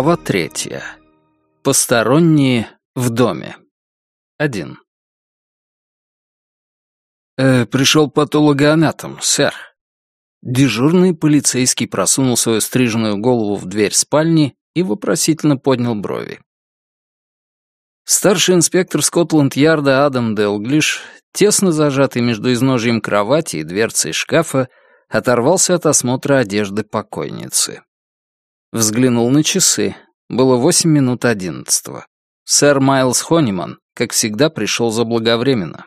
Глава третья. Посторонние в доме. Один. Э, пришел патологоанатом, сэр. Дежурный полицейский просунул свою стриженную голову в дверь спальни и вопросительно поднял брови. Старший инспектор Скотланд-Ярда Адам Делглиш, тесно зажатый между изножьем кровати и дверцей шкафа, оторвался от осмотра одежды покойницы. Взглянул на часы. Было восемь минут одиннадцатого. Сэр Майлз Хониман, как всегда, пришел заблаговременно.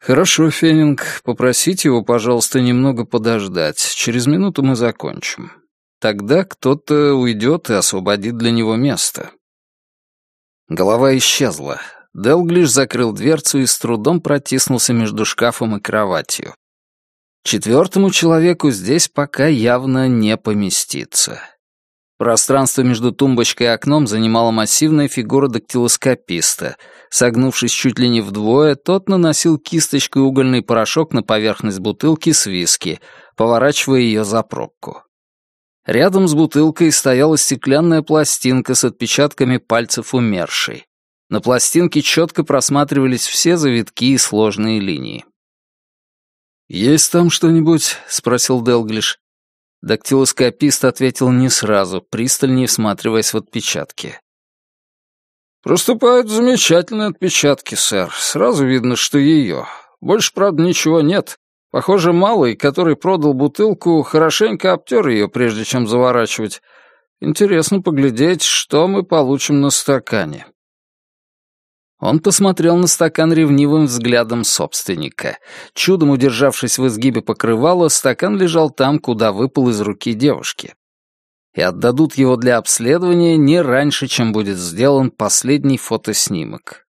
«Хорошо, Феннинг, попросите его, пожалуйста, немного подождать. Через минуту мы закончим. Тогда кто-то уйдет и освободит для него место». Голова исчезла. Делглиш закрыл дверцу и с трудом протиснулся между шкафом и кроватью. Четвертому человеку здесь пока явно не поместиться. Пространство между тумбочкой и окном занимала массивная фигура дактилоскописта. Согнувшись чуть ли не вдвое, тот наносил кисточкой угольный порошок на поверхность бутылки с виски, поворачивая ее за пробку. Рядом с бутылкой стояла стеклянная пластинка с отпечатками пальцев умершей. На пластинке четко просматривались все завитки и сложные линии. «Есть там что-нибудь?» — спросил Делглиш. Дактилоскопист ответил не сразу, пристальнее всматриваясь в отпечатки. «Проступают замечательные отпечатки, сэр. Сразу видно, что ее. Больше, правда, ничего нет. Похоже, малый, который продал бутылку, хорошенько обтер ее, прежде чем заворачивать. Интересно поглядеть, что мы получим на стакане». Он посмотрел на стакан ревнивым взглядом собственника. Чудом удержавшись в изгибе покрывала, стакан лежал там, куда выпал из руки девушки. И отдадут его для обследования не раньше, чем будет сделан последний фотоснимок.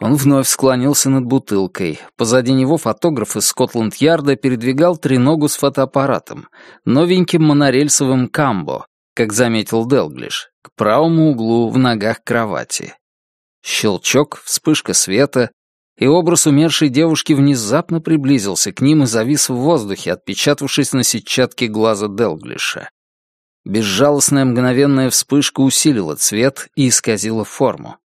Он вновь склонился над бутылкой. Позади него фотограф из Скотланд-Ярда передвигал треногу с фотоаппаратом, новеньким монорельсовым «Камбо», как заметил Делглиш, к правому углу в ногах кровати. Щелчок, вспышка света, и образ умершей девушки внезапно приблизился к ним и завис в воздухе, отпечатавшись на сетчатке глаза Делглиша. Безжалостная мгновенная вспышка усилила цвет и исказила форму.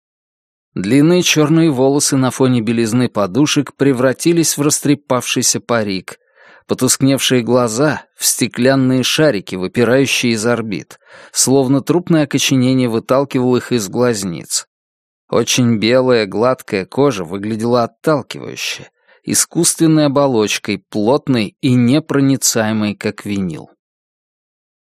Длинные черные волосы на фоне белизны подушек превратились в растрепавшийся парик. Потускневшие глаза — в стеклянные шарики, выпирающие из орбит, словно трупное окоченение выталкивало их из глазниц. Очень белая, гладкая кожа выглядела отталкивающе, искусственной оболочкой, плотной и непроницаемой, как винил.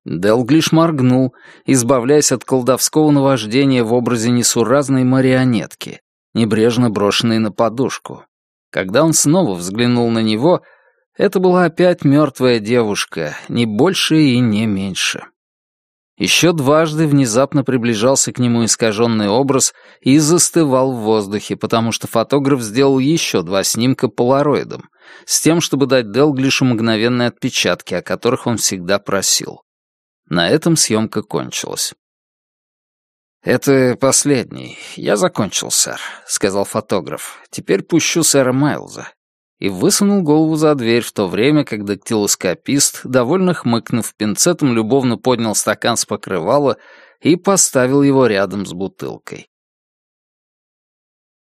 Делглиш моргнул, избавляясь от колдовского наваждения в образе несуразной марионетки, небрежно брошенной на подушку. Когда он снова взглянул на него, это была опять мертвая девушка, не больше и не меньше. Еще дважды внезапно приближался к нему искаженный образ и застывал в воздухе, потому что фотограф сделал еще два снимка полароидом, с тем, чтобы дать Делглишу мгновенные отпечатки, о которых он всегда просил. На этом съемка кончилась. «Это последний. Я закончил, сэр», — сказал фотограф. «Теперь пущу сэра Майлза и высунул голову за дверь в то время, как дактилоскопист, довольно хмыкнув пинцетом, любовно поднял стакан с покрывала и поставил его рядом с бутылкой.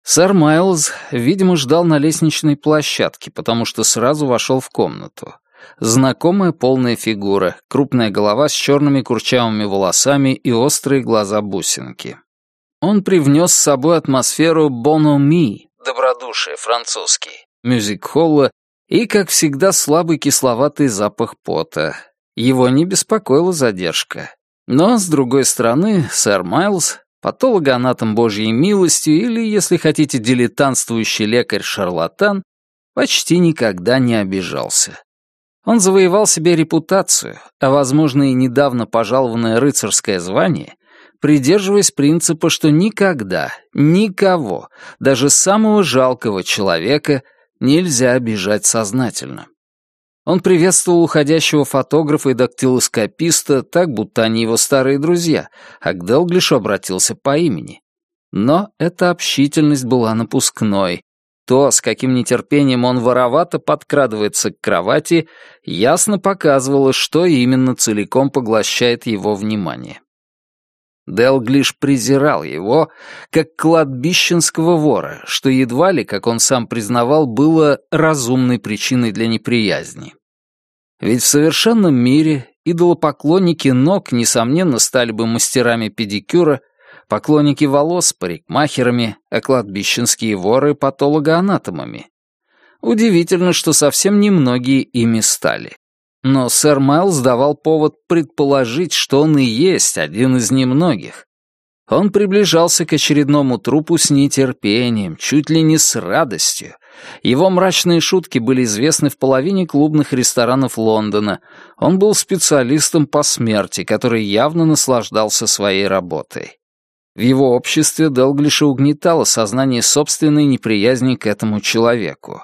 Сэр Майлз, видимо, ждал на лестничной площадке, потому что сразу вошел в комнату. Знакомая полная фигура, крупная голова с черными курчавыми волосами и острые глаза-бусинки. Он привнес с собой атмосферу «бономи» — добродушие французский мюзик-холла и, как всегда, слабый кисловатый запах пота. Его не беспокоила задержка. Но, с другой стороны, сэр Майлз, патологоанатом Божьей милостью или, если хотите, дилетантствующий лекарь-шарлатан, почти никогда не обижался. Он завоевал себе репутацию, а, возможно, и недавно пожалованное рыцарское звание, придерживаясь принципа, что никогда, никого, даже самого жалкого человека — нельзя обижать сознательно. Он приветствовал уходящего фотографа и дактилоскописта так, будто они его старые друзья, а к Делглишу обратился по имени. Но эта общительность была напускной. то, с каким нетерпением он воровато подкрадывается к кровати, ясно показывало, что именно целиком поглощает его внимание. Делглиш презирал его, как кладбищенского вора, что едва ли, как он сам признавал, было разумной причиной для неприязни. Ведь в совершенном мире идолопоклонники ног, несомненно, стали бы мастерами педикюра, поклонники волос — парикмахерами, а кладбищенские воры — патологоанатомами. Удивительно, что совсем немногие ими стали. Но сэр Майлз давал повод предположить, что он и есть один из немногих. Он приближался к очередному трупу с нетерпением, чуть ли не с радостью. Его мрачные шутки были известны в половине клубных ресторанов Лондона. Он был специалистом по смерти, который явно наслаждался своей работой. В его обществе Делглиша угнетало сознание собственной неприязни к этому человеку.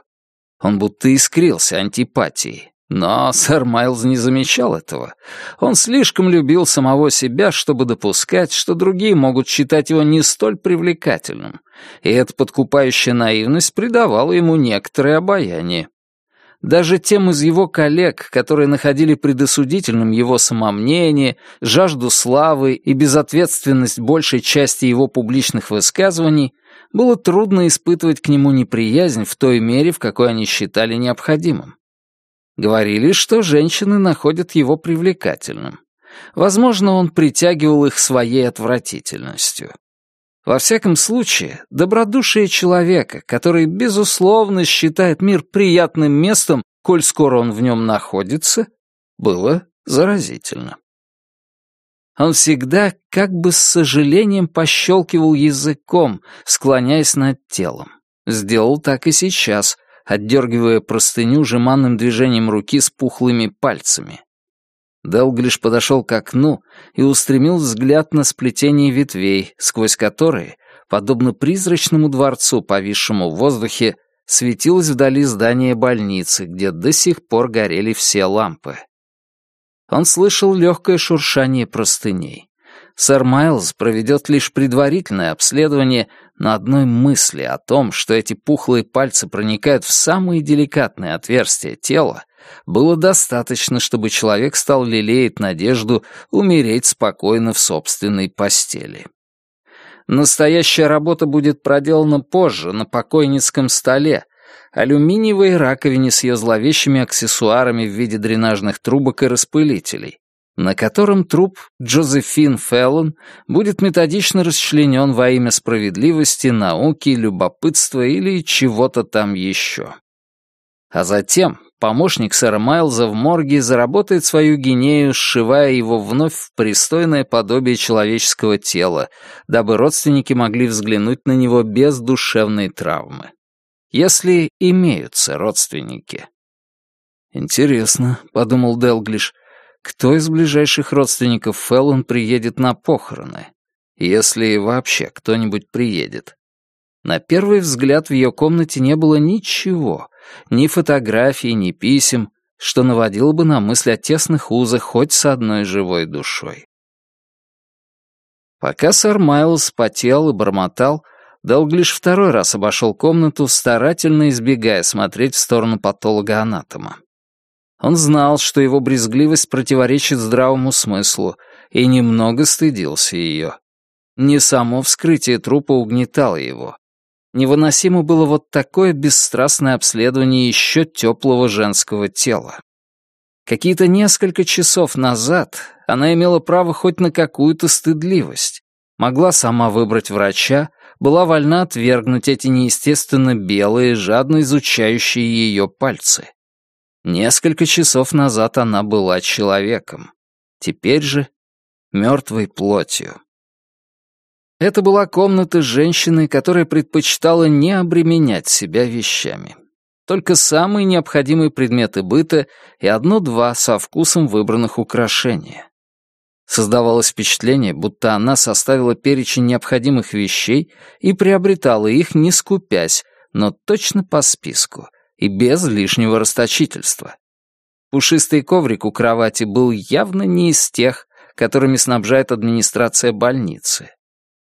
Он будто искрился антипатией. Но сэр Майлз не замечал этого. Он слишком любил самого себя, чтобы допускать, что другие могут считать его не столь привлекательным, и эта подкупающая наивность придавала ему некоторое обаяние. Даже тем из его коллег, которые находили предосудительным его самомнение, жажду славы и безответственность большей части его публичных высказываний, было трудно испытывать к нему неприязнь в той мере, в какой они считали необходимым. Говорили, что женщины находят его привлекательным. Возможно, он притягивал их своей отвратительностью. Во всяком случае, добродушие человека, который, безусловно, считает мир приятным местом, коль скоро он в нем находится, было заразительно. Он всегда как бы с сожалением пощелкивал языком, склоняясь над телом. Сделал так и сейчас, отдергивая простыню жеманным движением руки с пухлыми пальцами. Делглиш подошел к окну и устремил взгляд на сплетение ветвей, сквозь которые, подобно призрачному дворцу, повисшему в воздухе, светилось вдали здание больницы, где до сих пор горели все лампы. Он слышал легкое шуршание простыней. Сэр Майлз проведет лишь предварительное обследование на одной мысли о том, что эти пухлые пальцы проникают в самые деликатные отверстия тела, было достаточно, чтобы человек стал лелеять надежду умереть спокойно в собственной постели. Настоящая работа будет проделана позже, на покойницком столе, алюминиевой раковине с ее зловещими аксессуарами в виде дренажных трубок и распылителей, на котором труп Джозефин Феллон будет методично расчленен во имя справедливости, науки, любопытства или чего-то там еще. А затем помощник сэра Майлза в морге заработает свою гинею, сшивая его вновь в пристойное подобие человеческого тела, дабы родственники могли взглянуть на него без душевной травмы. Если имеются родственники. «Интересно», — подумал Делглиш, кто из ближайших родственников Феллон приедет на похороны, если вообще кто-нибудь приедет. На первый взгляд в ее комнате не было ничего, ни фотографий, ни писем, что наводило бы на мысль о тесных узах хоть с одной живой душой. Пока сэр Майлз потел и бормотал, Делглиш второй раз обошел комнату, старательно избегая смотреть в сторону патолога-анатома. Он знал, что его брезгливость противоречит здравому смыслу, и немного стыдился ее. Не само вскрытие трупа угнетало его. Невыносимо было вот такое бесстрастное обследование еще теплого женского тела. Какие-то несколько часов назад она имела право хоть на какую-то стыдливость. Могла сама выбрать врача, была вольна отвергнуть эти неестественно белые, жадно изучающие ее пальцы. Несколько часов назад она была человеком. Теперь же мертвой плотью. Это была комната женщины, которая предпочитала не обременять себя вещами. Только самые необходимые предметы быта и одно-два со вкусом выбранных украшения. Создавалось впечатление, будто она составила перечень необходимых вещей и приобретала их, не скупясь, но точно по списку — и без лишнего расточительства. Пушистый коврик у кровати был явно не из тех, которыми снабжает администрация больницы.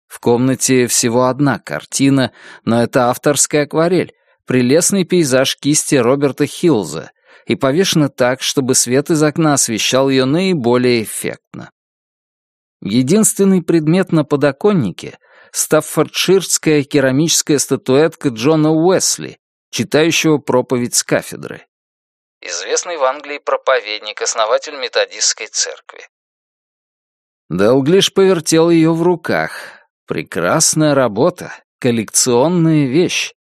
В комнате всего одна картина, но это авторская акварель, прелестный пейзаж кисти Роберта Хилза и повешена так, чтобы свет из окна освещал ее наиболее эффектно. Единственный предмет на подоконнике — стаффордширская керамическая статуэтка Джона Уэсли, читающего проповедь с кафедры. Известный в Англии проповедник, основатель методистской церкви. Делглиш повертел ее в руках. Прекрасная работа, коллекционная вещь.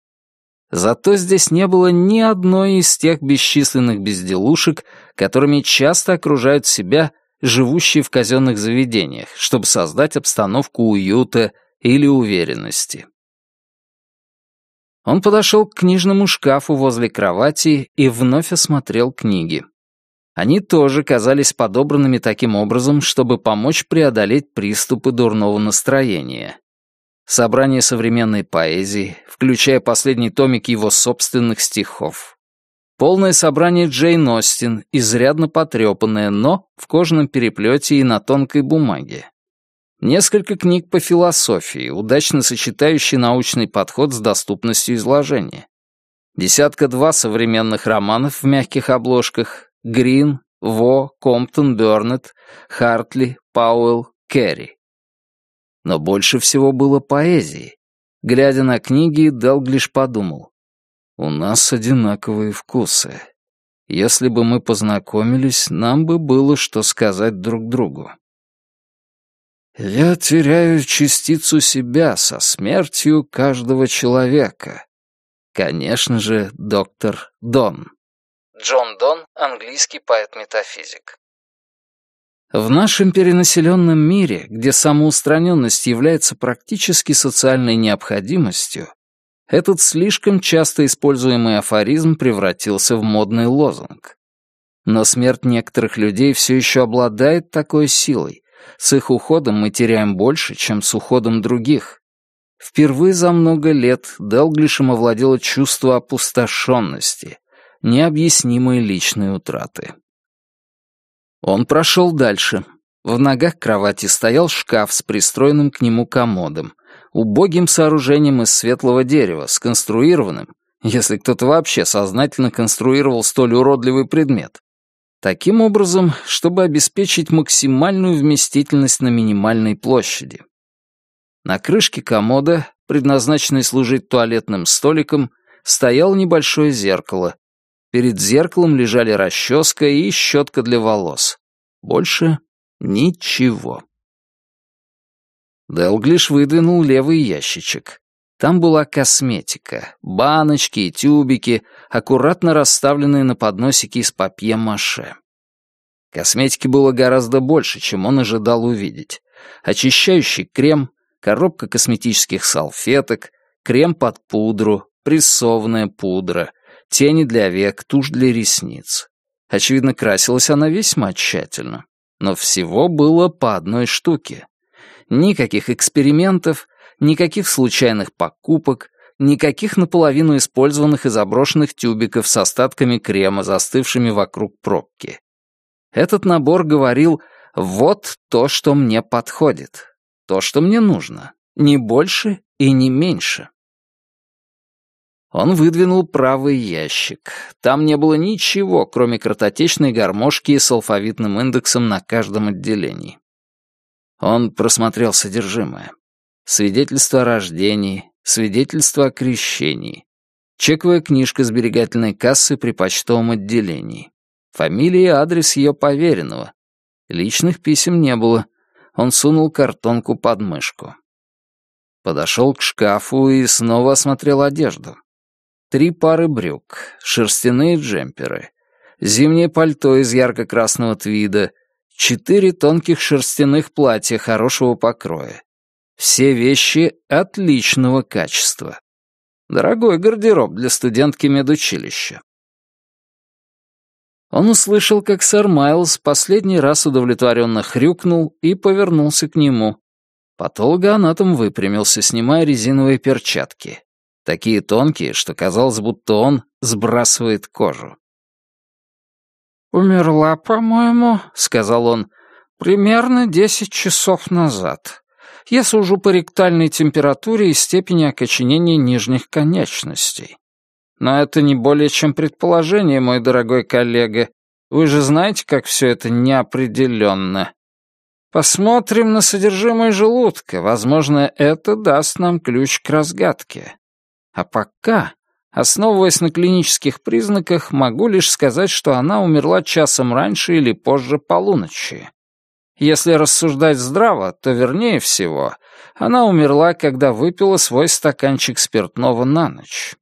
Зато здесь не было ни одной из тех бесчисленных безделушек, которыми часто окружают себя живущие в казенных заведениях, чтобы создать обстановку уюта или уверенности. Он подошел к книжному шкафу возле кровати и вновь осмотрел книги. Они тоже казались подобранными таким образом, чтобы помочь преодолеть приступы дурного настроения. Собрание современной поэзии, включая последний томик его собственных стихов. Полное собрание Джейн Остин, изрядно потрепанное, но в кожаном переплете и на тонкой бумаге. Несколько книг по философии, удачно сочетающие научный подход с доступностью изложения. Десятка-два современных романов в мягких обложках. Грин, Во, Комптон, Бёрнетт, Хартли, Пауэлл, Керри. Но больше всего было поэзии. Глядя на книги, Делглиш подумал. «У нас одинаковые вкусы. Если бы мы познакомились, нам бы было что сказать друг другу». Я теряю частицу себя со смертью каждого человека. Конечно же, доктор Дон. Джон Дон, английский поэт-метафизик. В нашем перенаселенном мире, где самоустраненность является практически социальной необходимостью, этот слишком часто используемый афоризм превратился в модный лозунг. Но смерть некоторых людей все еще обладает такой силой, с их уходом мы теряем больше, чем с уходом других. Впервые за много лет Делглишем овладело чувство опустошенности, необъяснимой личной утраты. Он прошел дальше. В ногах кровати стоял шкаф с пристроенным к нему комодом, убогим сооружением из светлого дерева, сконструированным, если кто-то вообще сознательно конструировал столь уродливый предмет, Таким образом, чтобы обеспечить максимальную вместительность на минимальной площади. На крышке комода, предназначенной служить туалетным столиком, стояло небольшое зеркало. Перед зеркалом лежали расческа и щетка для волос. Больше ничего. Делглиш выдвинул левый ящичек. Там была косметика, баночки и тюбики, аккуратно расставленные на подносике из папье-маше. Косметики было гораздо больше, чем он ожидал увидеть. Очищающий крем, коробка косметических салфеток, крем под пудру, прессованная пудра, тени для век, тушь для ресниц. Очевидно, красилась она весьма тщательно. Но всего было по одной штуке. Никаких экспериментов, никаких случайных покупок, никаких наполовину использованных и заброшенных тюбиков с остатками крема, застывшими вокруг пробки. Этот набор говорил «вот то, что мне подходит, то, что мне нужно, не больше и не меньше». Он выдвинул правый ящик. Там не было ничего, кроме картотечной гармошки с алфавитным индексом на каждом отделении. Он просмотрел содержимое свидетельство о рождении, свидетельство о крещении, чековая книжка сберегательной кассы при почтовом отделении, фамилия и адрес ее поверенного. Личных писем не было. Он сунул картонку под мышку. Подошел к шкафу и снова осмотрел одежду. Три пары брюк, шерстяные джемперы, зимнее пальто из ярко-красного твида, четыре тонких шерстяных платья хорошего покроя, все вещи отличного качества. Дорогой гардероб для студентки медучилища. Он услышал, как сэр Майлз последний раз удовлетворенно хрюкнул и повернулся к нему. Патологоанатом выпрямился, снимая резиновые перчатки. Такие тонкие, что казалось, будто он сбрасывает кожу. «Умерла, по-моему», — сказал он, — «примерно десять часов назад я сужу по ректальной температуре и степени окоченения нижних конечностей. но это не более чем предположение, мой дорогой коллега. Вы же знаете, как все это неопределенно. Посмотрим на содержимое желудка. Возможно, это даст нам ключ к разгадке. А пока, основываясь на клинических признаках, могу лишь сказать, что она умерла часом раньше или позже полуночи. Если рассуждать здраво, то вернее всего, она умерла, когда выпила свой стаканчик спиртного на ночь.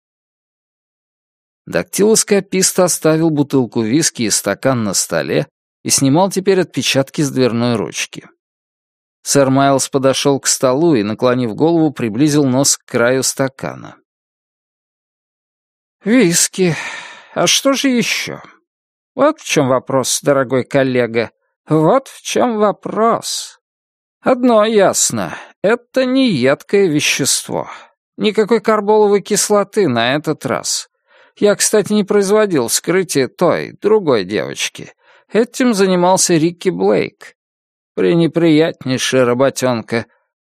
Дактилоскопист оставил бутылку виски и стакан на столе и снимал теперь отпечатки с дверной ручки. Сэр Майлз подошел к столу и, наклонив голову, приблизил нос к краю стакана. «Виски. А что же еще? Вот в чем вопрос, дорогой коллега. Вот в чем вопрос. Одно ясно. Это не едкое вещество. Никакой карболовой кислоты на этот раз. Я, кстати, не производил вскрытие той, другой девочки. Этим занимался Рикки Блейк. Пренеприятнейшая работенка.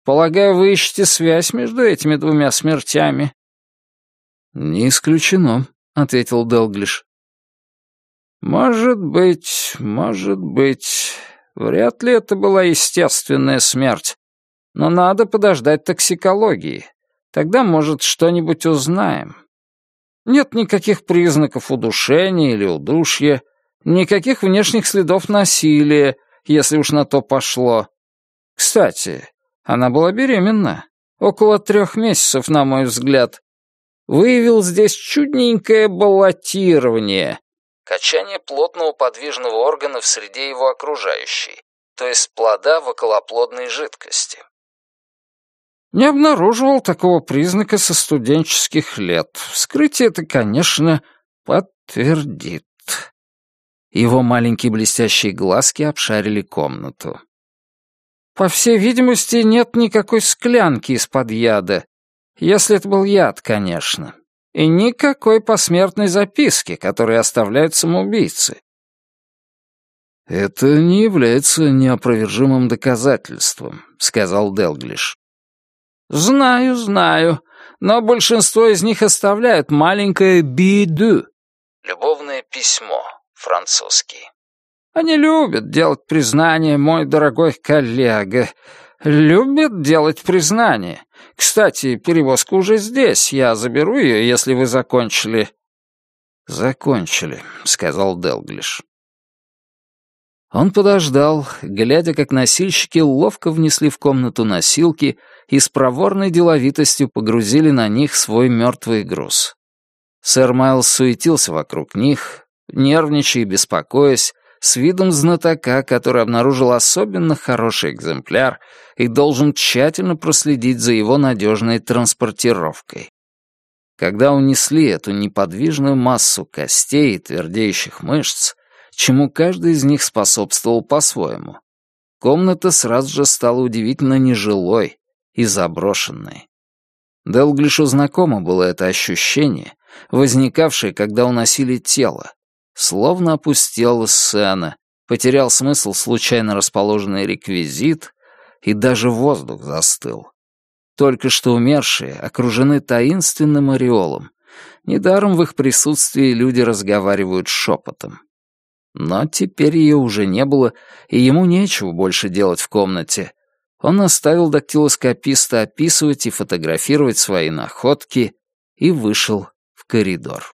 Полагаю, вы ищете связь между этими двумя смертями?» «Не исключено», — ответил Делглиш. «Может быть, может быть. Вряд ли это была естественная смерть. Но надо подождать токсикологии. Тогда, может, что-нибудь узнаем. Нет никаких признаков удушения или удушья, никаких внешних следов насилия, если уж на то пошло. Кстати, она была беременна. Около трех месяцев, на мой взгляд. Выявил здесь чудненькое баллотирование. Качание плотного подвижного органа в среде его окружающей, то есть плода в околоплодной жидкости. Не обнаруживал такого признака со студенческих лет. Вскрытие это, конечно, подтвердит. Его маленькие блестящие глазки обшарили комнату. По всей видимости, нет никакой склянки из-под яда. Если это был яд, конечно. И никакой посмертной записки, которую оставляют самоубийцы. «Это не является неопровержимым доказательством», — сказал Делглиш. «Знаю, знаю, но большинство из них оставляют маленькое «биду» — любовное письмо, французский. Они любят делать признание, мой дорогой коллега. Любят делать признание. Кстати, перевозка уже здесь. Я заберу ее, если вы закончили». «Закончили», — сказал Делглиш. Он подождал, глядя, как носильщики ловко внесли в комнату носилки и с проворной деловитостью погрузили на них свой мертвый груз. Сэр Майлз суетился вокруг них, нервничая и беспокоясь, с видом знатока, который обнаружил особенно хороший экземпляр и должен тщательно проследить за его надежной транспортировкой. Когда унесли эту неподвижную массу костей и твердеющих мышц, чему каждый из них способствовал по-своему. Комната сразу же стала удивительно нежилой и заброшенной. Делглишу знакомо было это ощущение, возникавшее, когда уносили тело. Словно опустела сцена, потерял смысл случайно расположенный реквизит, и даже воздух застыл. Только что умершие окружены таинственным ореолом. Недаром в их присутствии люди разговаривают шепотом. Но теперь ее уже не было, и ему нечего больше делать в комнате. Он оставил дактилоскописта описывать и фотографировать свои находки и вышел в коридор.